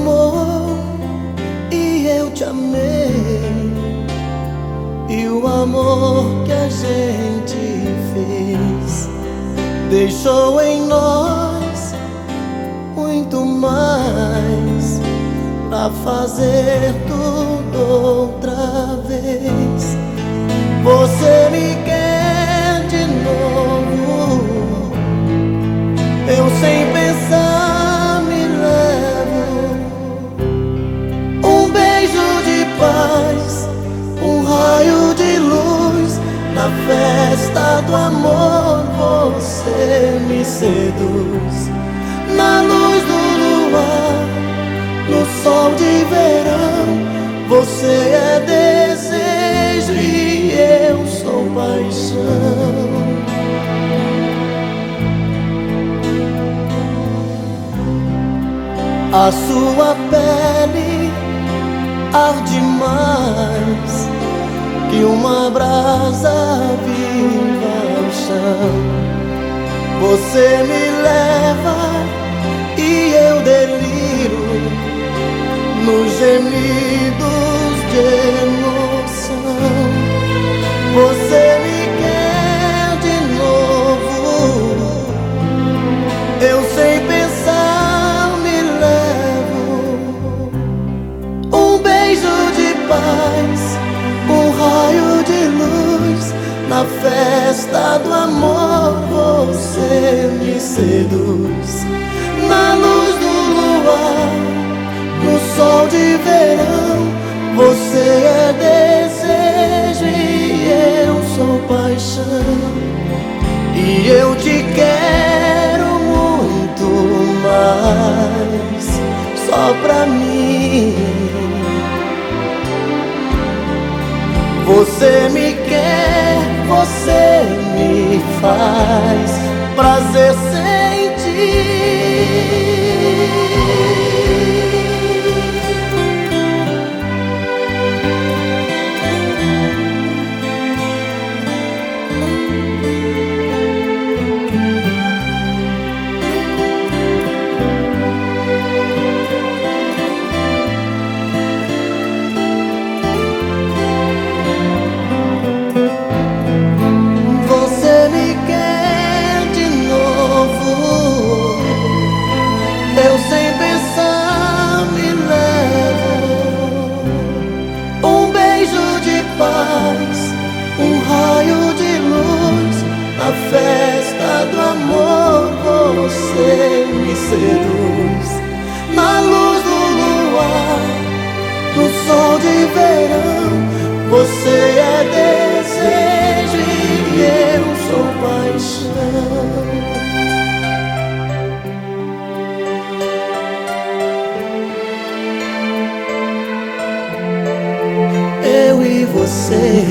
amor e eu te amei. E o amor que a gente fez deixou em nós muito mais pra fazer tudo outra vez. Você me quer. Festa do amor. Você me seduz na luz do luar, no sol de verão. Você é desejo e eu sou paixão. A sua pele arde mais que uma brasa viva ao chão. Você me leva e eu deliro nos gemidos de emoção. Você na festa do amor. Você me seduz na luz do luar, no sol de verão. Você é desejo e eu sou paixão. E eu te quero muito mais, só pra mim. Você me quer, você me faz prazer sentir. Um raio de luz na festa do amor. Você me seduz na luz do luar, no sol de verão. Você é desejo e eu sou paixão. Eu e você